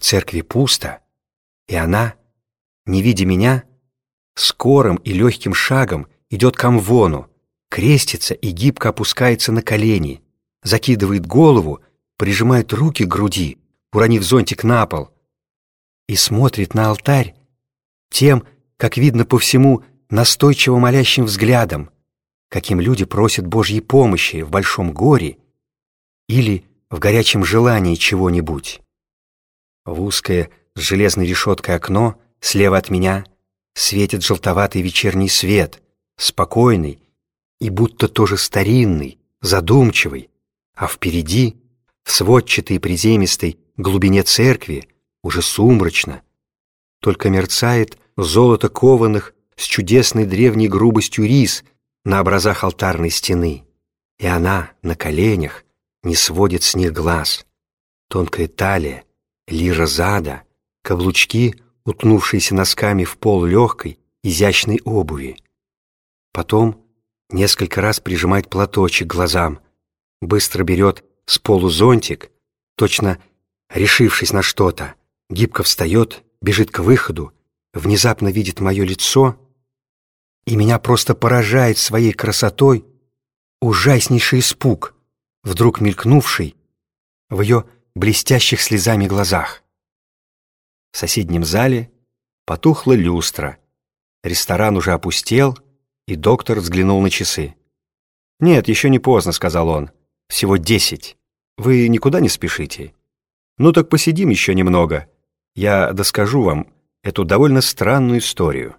В церкви пусто, и она, не видя меня, скорым и легким шагом идет к амвону, крестится и гибко опускается на колени, закидывает голову, прижимает руки к груди, уронив зонтик на пол, и смотрит на алтарь тем, как видно по всему, настойчиво молящим взглядом, каким люди просят Божьей помощи в большом горе или в горячем желании чего-нибудь. В узкое с железной решеткой окно слева от меня светит желтоватый вечерний свет, спокойный и будто тоже старинный, задумчивый, а впереди, в сводчатой приземистой глубине церкви, уже сумрачно, только мерцает золото кованых с чудесной древней грубостью рис на образах алтарной стены, и она на коленях не сводит с них глаз. Тонкая талия, лира зада, каблучки, утнувшиеся носками в пол легкой, изящной обуви. Потом несколько раз прижимает платочек глазам, быстро берет с полу зонтик, точно решившись на что-то, гибко встает, бежит к выходу, внезапно видит мое лицо, и меня просто поражает своей красотой ужаснейший испуг, вдруг мелькнувший в ее блестящих слезами глазах. В соседнем зале потухла люстра, ресторан уже опустел, и доктор взглянул на часы. «Нет, еще не поздно», — сказал он. «Всего десять. Вы никуда не спешите?» «Ну так посидим еще немного. Я доскажу вам эту довольно странную историю».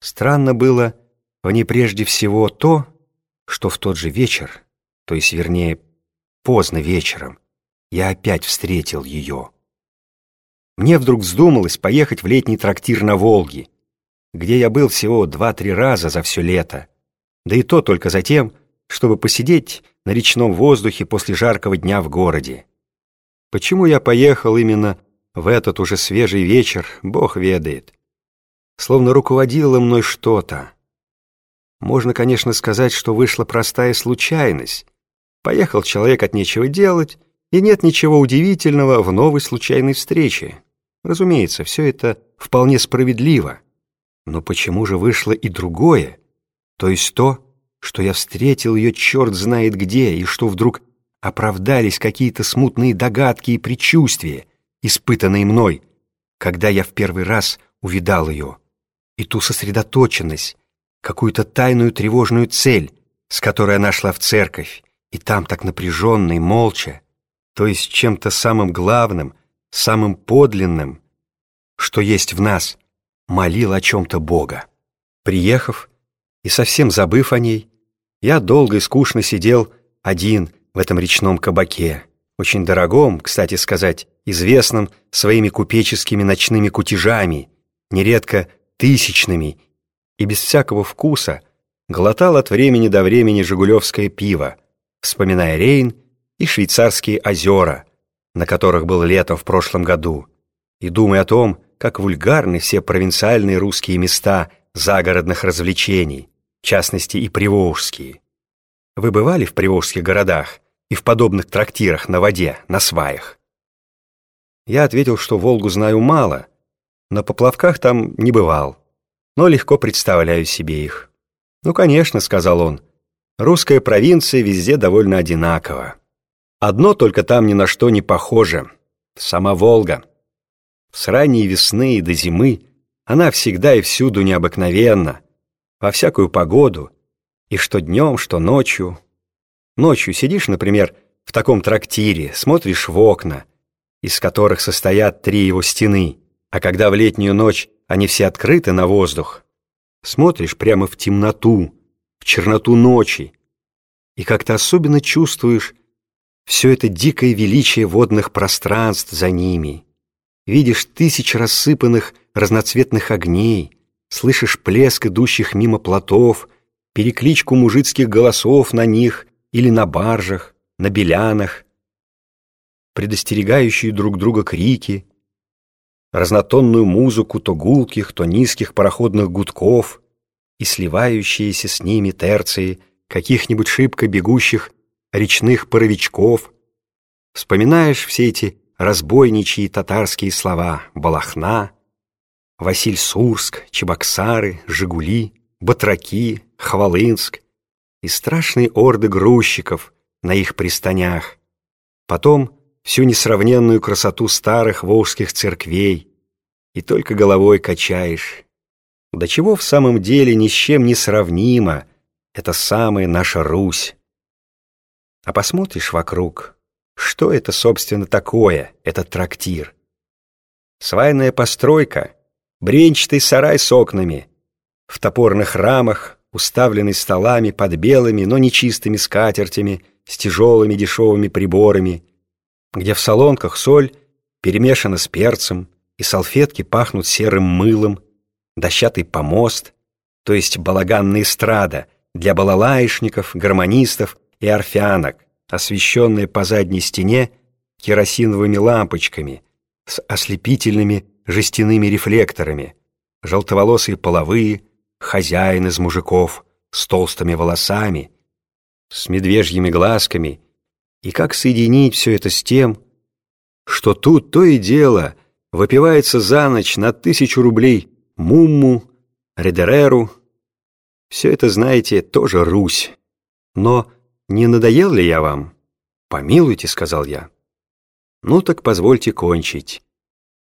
Странно было в ней прежде всего то, что в тот же вечер, то есть, вернее, поздно вечером, я опять встретил ее. Мне вдруг вздумалось поехать в летний трактир на Волге, где я был всего два-три раза за все лето, да и то только за тем, чтобы посидеть на речном воздухе после жаркого дня в городе. Почему я поехал именно в этот уже свежий вечер, Бог ведает. Словно руководило мной что-то. Можно, конечно, сказать, что вышла простая случайность. Поехал человек от нечего делать, и нет ничего удивительного в новой случайной встрече. Разумеется, все это вполне справедливо. Но почему же вышло и другое? То есть то, что я встретил ее черт знает где, и что вдруг оправдались какие-то смутные догадки и предчувствия, испытанные мной, когда я в первый раз увидал ее, и ту сосредоточенность, какую-то тайную тревожную цель, с которой она шла в церковь, и там так напряженно и молча, то есть чем-то самым главным, самым подлинным, что есть в нас, молил о чем-то Бога. Приехав и совсем забыв о ней, я долго и скучно сидел один в этом речном кабаке, очень дорогом, кстати сказать, известном своими купеческими ночными кутежами, нередко тысячными, и без всякого вкуса глотал от времени до времени жигулевское пиво, вспоминая Рейн и швейцарские озера, на которых был летом в прошлом году, и думая о том, как вульгарны все провинциальные русские места загородных развлечений, в частности и приволжские. Вы бывали в приволжских городах и в подобных трактирах на воде, на сваях? Я ответил, что Волгу знаю мало, на поплавках там не бывал, но легко представляю себе их. «Ну, конечно», — сказал он, — «русская провинция везде довольно одинакова. Одно только там ни на что не похоже — сама Волга. С ранней весны и до зимы она всегда и всюду необыкновенна, во всякую погоду, и что днем, что ночью. Ночью сидишь, например, в таком трактире, смотришь в окна, из которых состоят три его стены, а когда в летнюю ночь они все открыты на воздух, смотришь прямо в темноту, в черноту ночи, и как-то особенно чувствуешь все это дикое величие водных пространств за ними. Видишь тысячи рассыпанных разноцветных огней, слышишь плеск идущих мимо плотов, перекличку мужицких голосов на них или на баржах, на белянах, предостерегающие друг друга крики, разнотонную музыку то гулких, то низких пароходных гудков и сливающиеся с ними терции каких-нибудь шибко бегущих речных паровичков. Вспоминаешь все эти разбойничьи татарские слова «Балахна», Василь-Сурск, Чебоксары, Жигули, Батраки, Хвалынск и страшные орды грузчиков на их пристанях. Потом всю несравненную красоту старых волжских церквей, и только головой качаешь. До чего в самом деле ни с чем не сравнимо это самая наша Русь. А посмотришь вокруг, что это, собственно, такое, этот трактир? Свайная постройка, бренчатый сарай с окнами, в топорных рамах, уставленный столами под белыми, но нечистыми скатертями, с тяжелыми дешевыми приборами, где в солонках соль перемешана с перцем, и салфетки пахнут серым мылом, дощатый помост, то есть балаганная эстрада для балалаишников, гармонистов и орфянок, освещенная по задней стене керосиновыми лампочками с ослепительными жестяными рефлекторами, желтоволосые половые, хозяин из мужиков с толстыми волосами, с медвежьими глазками, и как соединить все это с тем, что тут то и дело — выпивается за ночь на тысячу рублей мумму, редереру. Все это, знаете, тоже Русь. Но не надоел ли я вам? Помилуйте, сказал я. Ну так позвольте кончить.